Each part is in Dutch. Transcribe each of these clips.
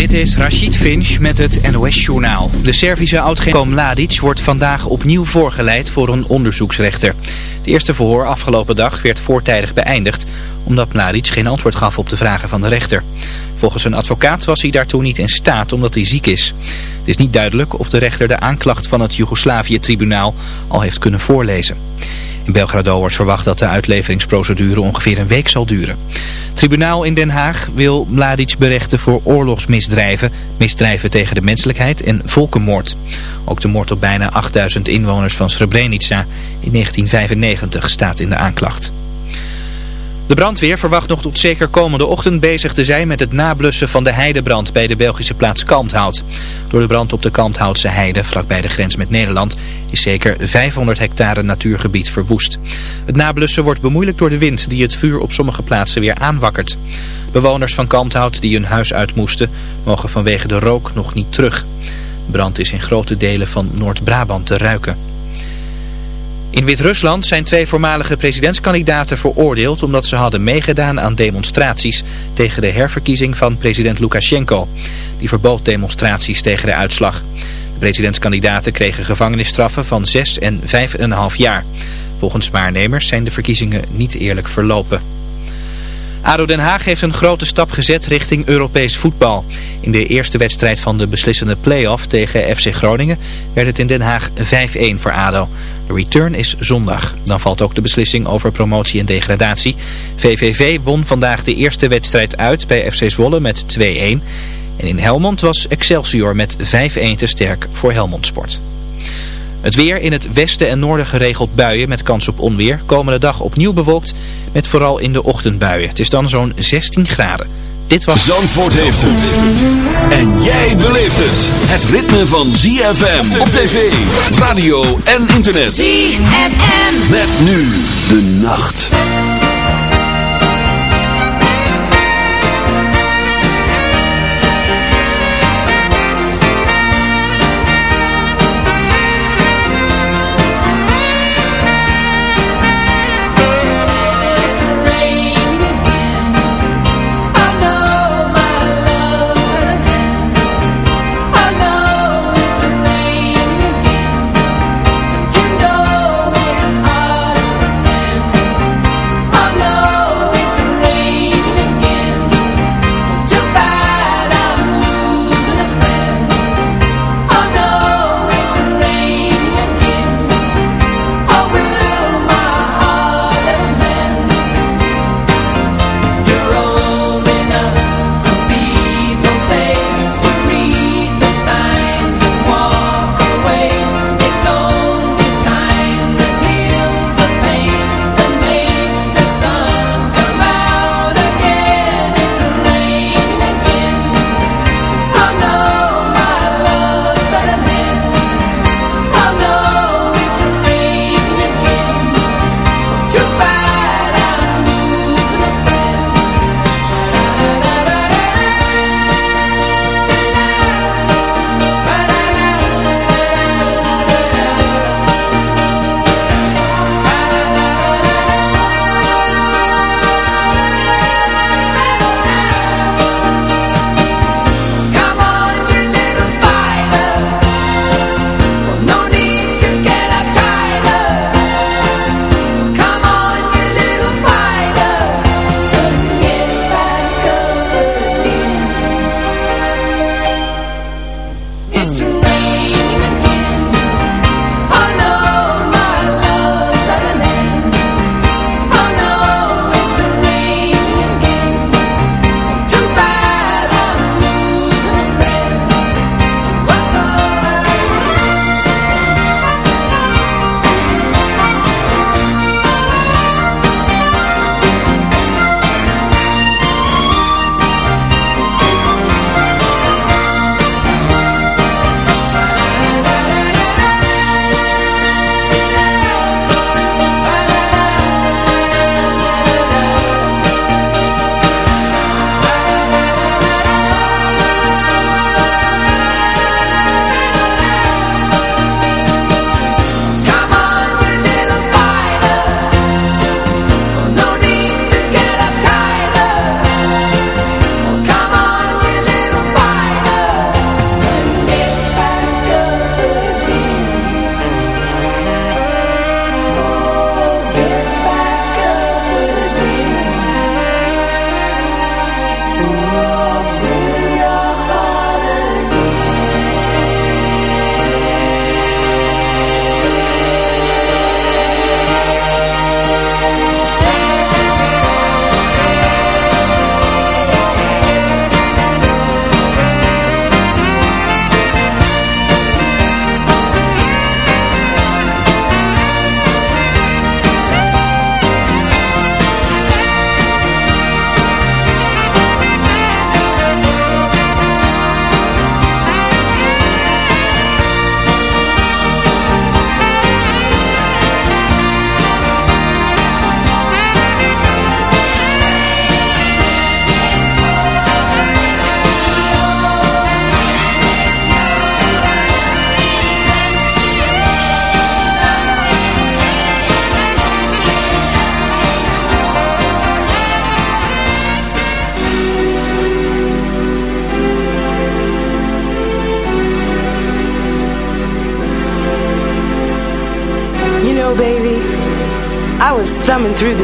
Dit is Rashid Finch met het NOS-journaal. De Servische oud Mladic wordt vandaag opnieuw voorgeleid voor een onderzoeksrechter. De eerste verhoor afgelopen dag werd voortijdig beëindigd... omdat Mladic geen antwoord gaf op de vragen van de rechter. Volgens een advocaat was hij daartoe niet in staat omdat hij ziek is. Het is niet duidelijk of de rechter de aanklacht van het Joegoslavië-tribunaal al heeft kunnen voorlezen. In Belgrado wordt verwacht dat de uitleveringsprocedure ongeveer een week zal duren. Het tribunaal in Den Haag wil Mladic berechten voor oorlogsmisdrijven, misdrijven tegen de menselijkheid en volkenmoord. Ook de moord op bijna 8000 inwoners van Srebrenica in 1995 staat in de aanklacht. De brandweer verwacht nog tot zeker komende ochtend bezig te zijn met het nablussen van de heidebrand bij de Belgische plaats Kalmthout. Door de brand op de Kalmthoutse heide, vlakbij de grens met Nederland, is zeker 500 hectare natuurgebied verwoest. Het nablussen wordt bemoeilijkt door de wind die het vuur op sommige plaatsen weer aanwakkert. Bewoners van Kalmthout die hun huis uit moesten, mogen vanwege de rook nog niet terug. De brand is in grote delen van Noord-Brabant te ruiken. In Wit-Rusland zijn twee voormalige presidentskandidaten veroordeeld omdat ze hadden meegedaan aan demonstraties tegen de herverkiezing van president Lukashenko. Die verbood demonstraties tegen de uitslag. De presidentskandidaten kregen gevangenisstraffen van 6 en 5,5 jaar. Volgens waarnemers zijn de verkiezingen niet eerlijk verlopen. ADO Den Haag heeft een grote stap gezet richting Europees voetbal. In de eerste wedstrijd van de beslissende play-off tegen FC Groningen werd het in Den Haag 5-1 voor ADO. De return is zondag. Dan valt ook de beslissing over promotie en degradatie. VVV won vandaag de eerste wedstrijd uit bij FC Zwolle met 2-1. En in Helmond was Excelsior met 5-1 te sterk voor Helmond Sport. Het weer in het westen en noorden geregeld buien met kans op onweer. Komende dag opnieuw bewolkt met vooral in de ochtendbuien. Het is dan zo'n 16 graden. Dit was... Zandvoort heeft het. En jij beleeft het. Het ritme van ZFM op tv, radio en internet. ZFM. Met nu de nacht.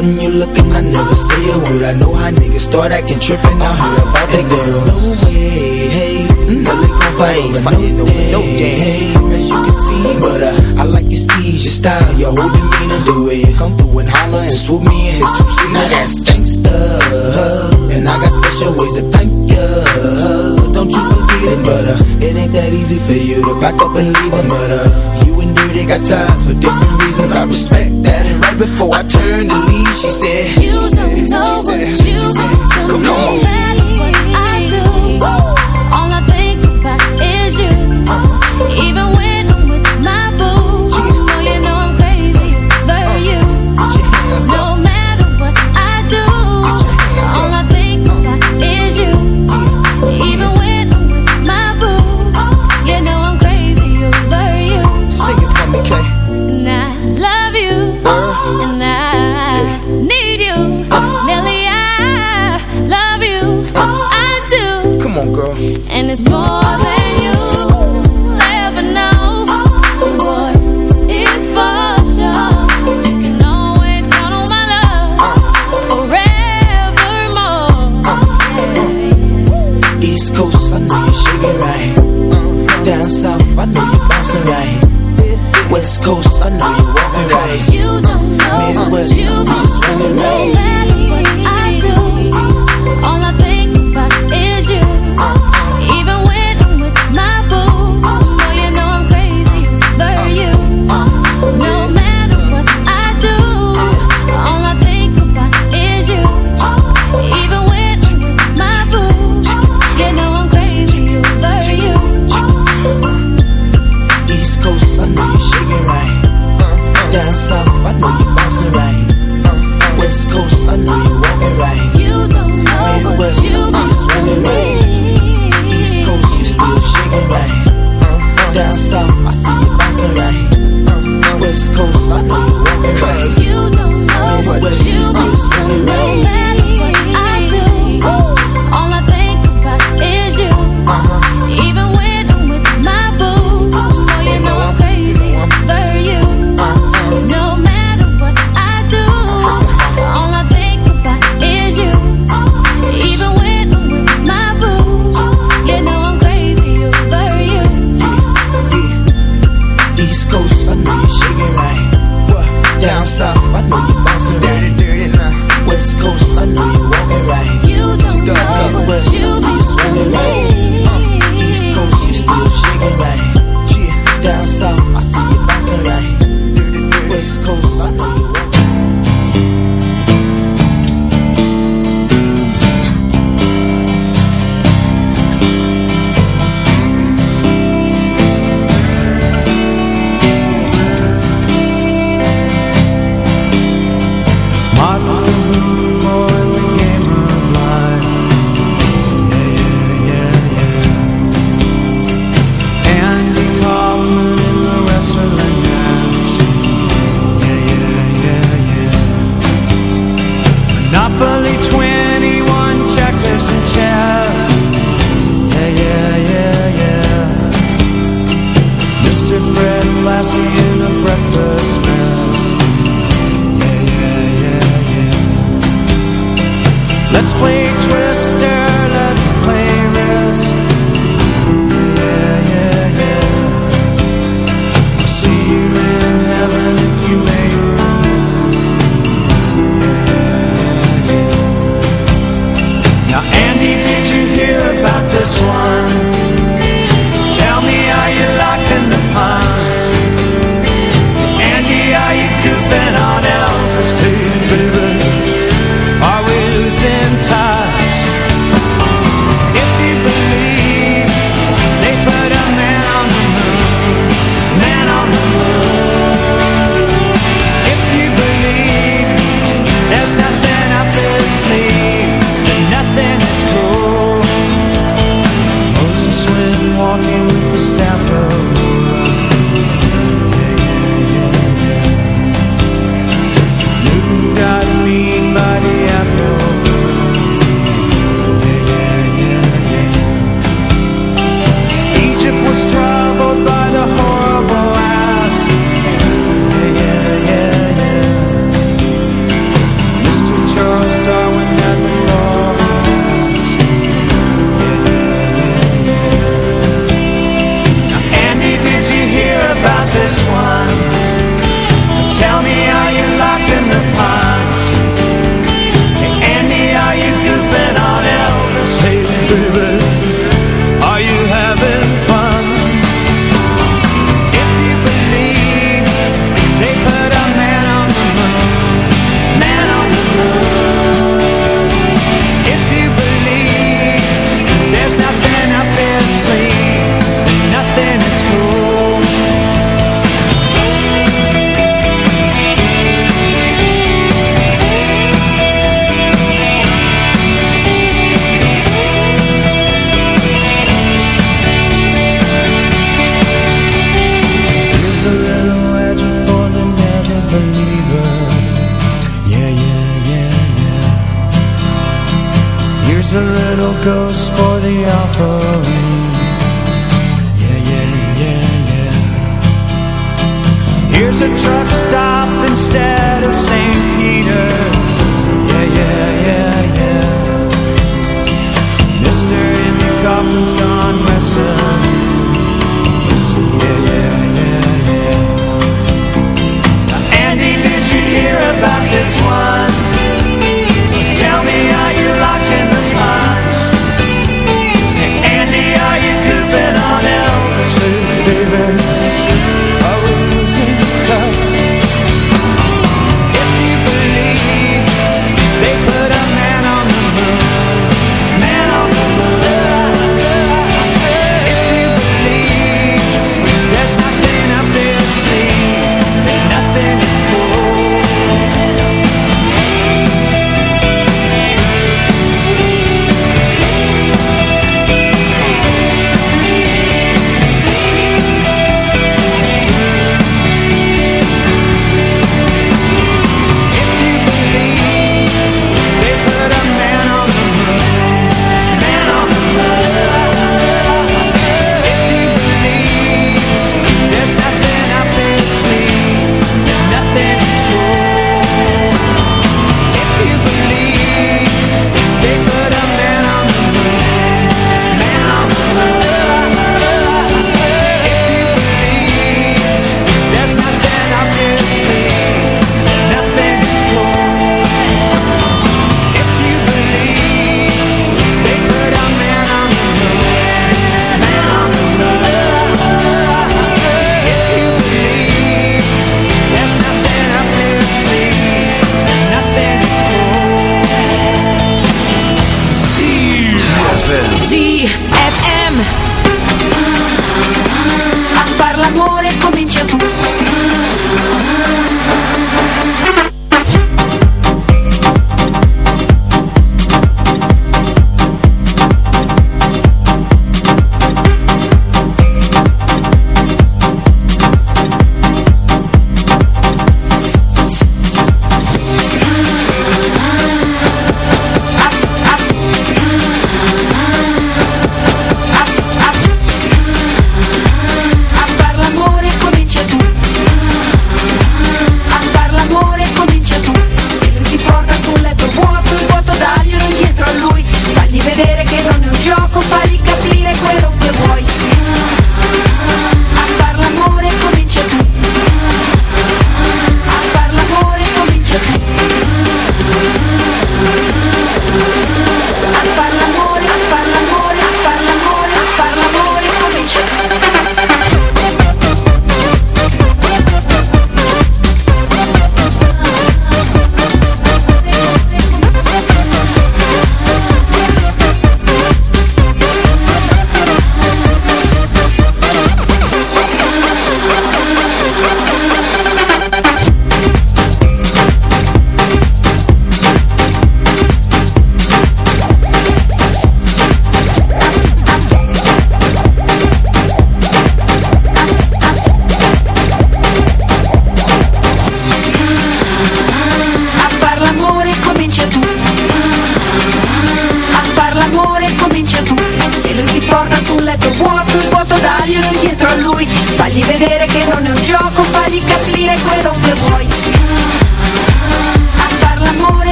See all out and you looking, I never say a word. I know how niggas start acting trippin'. I heard about that girl. No way, hey, Nelly gon' fight over no day. No day. As you can see, but uh, I like your steez, your style, your whole demeanor, the way you come through and holler and swoop me in his two seater. Now that's gangsta, and I got special ways to thank ya. Don't you forget it, but uh, it ain't that easy for you to back up and leave 'em, but Dirty got ties for different reasons. I respect that, and right before I turned to leave, she said, You she said, she what said, you she said, come on. I do, all I think about is you. Even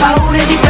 paure di te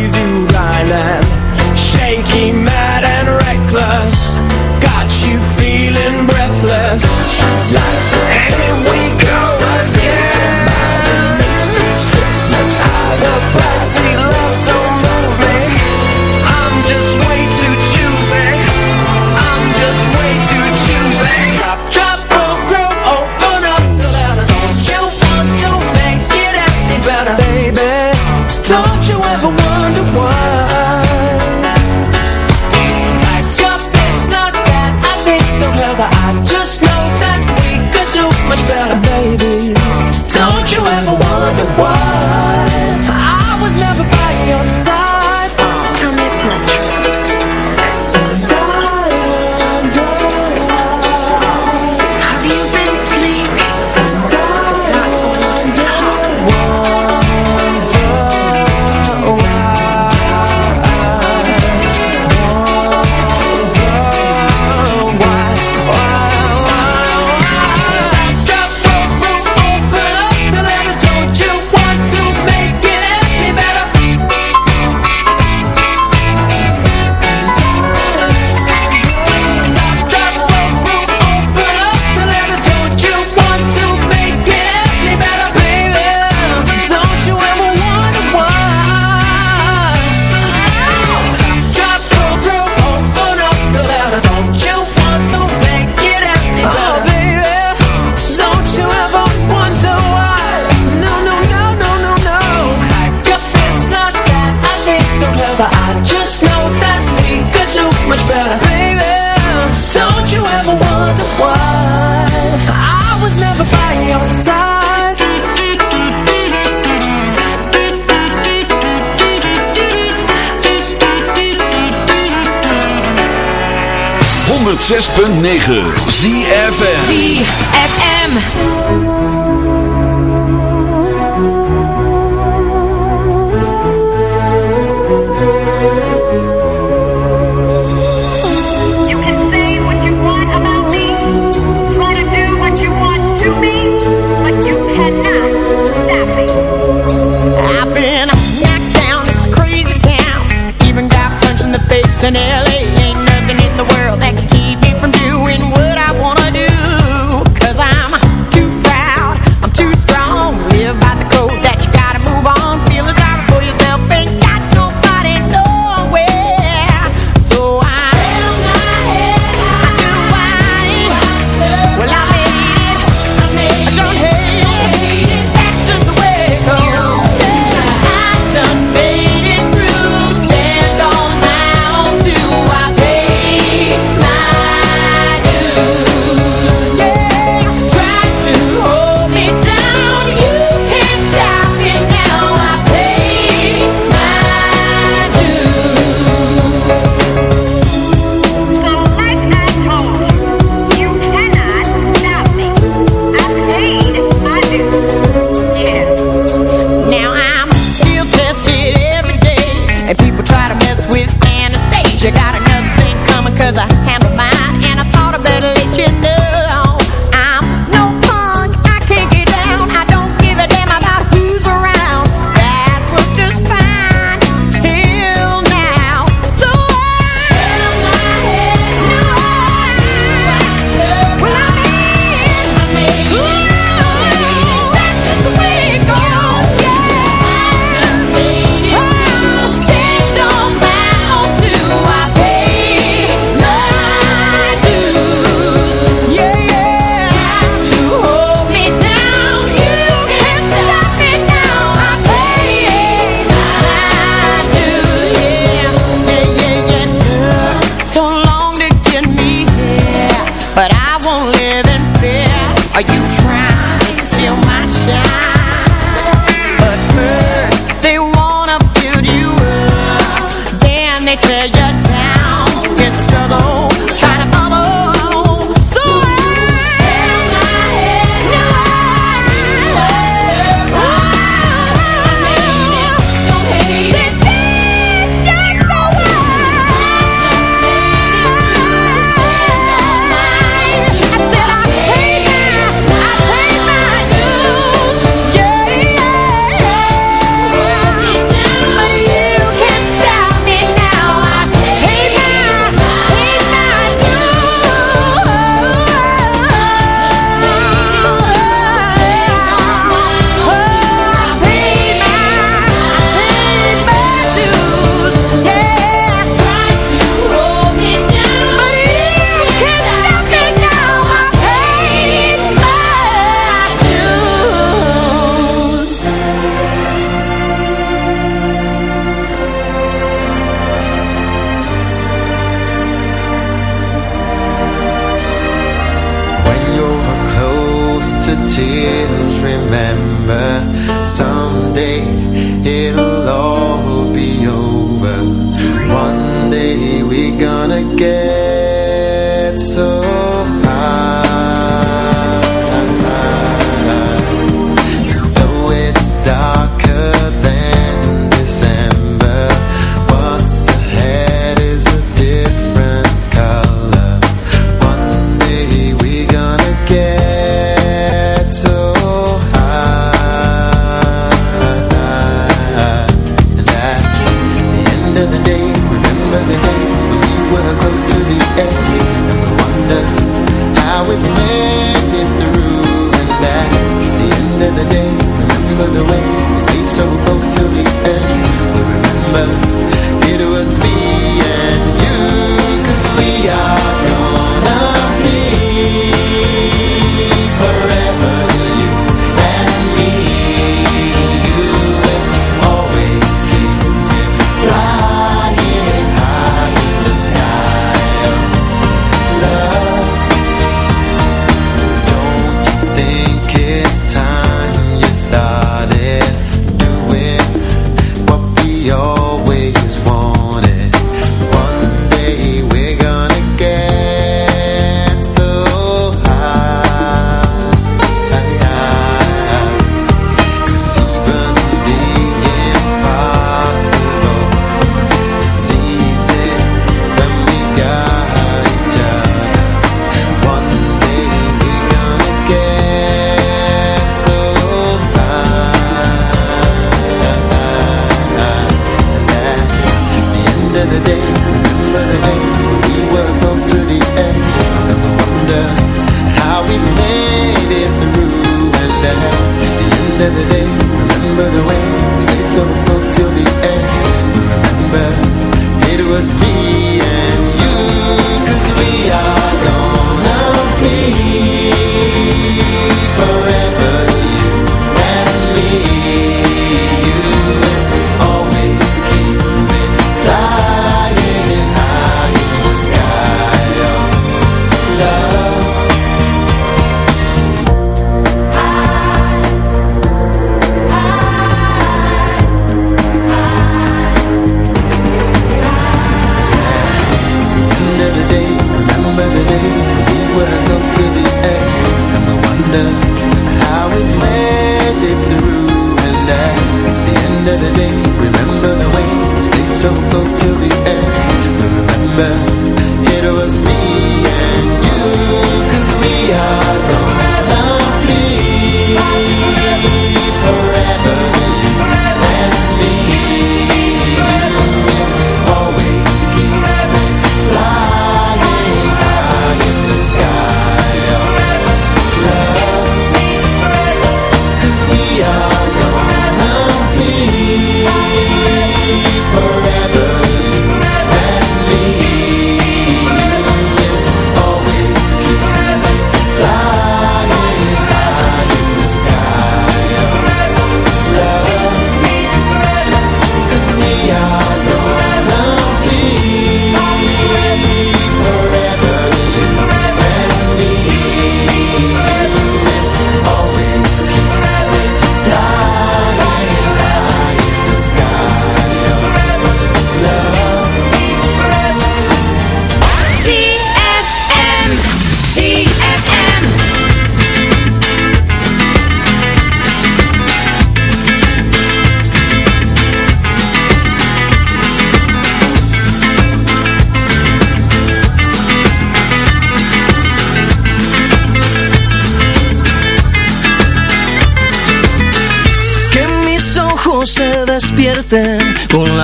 106.9 ZFM ZFM.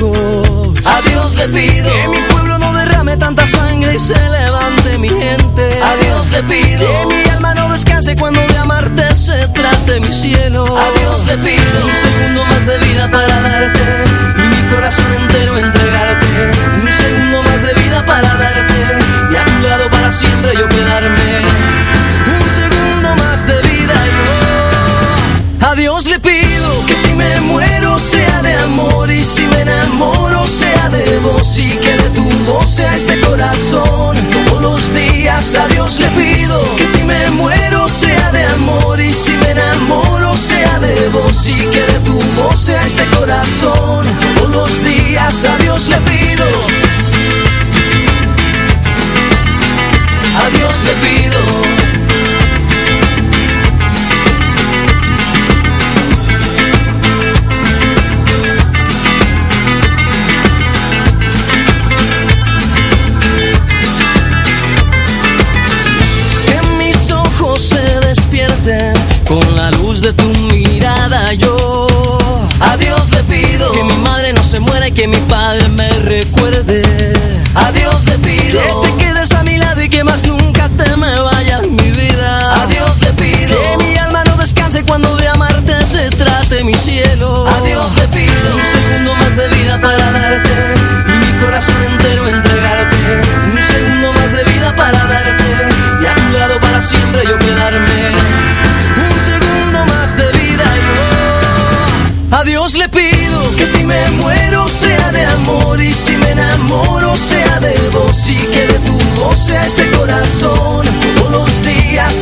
A Dios le pido que mi pueblo no derrame tanta sangre y se levante mi gente. A Dios le pido que mi alma no descanse cuando de amarte se trate mi cielo. A Dios le pido un segundo más de vida para darte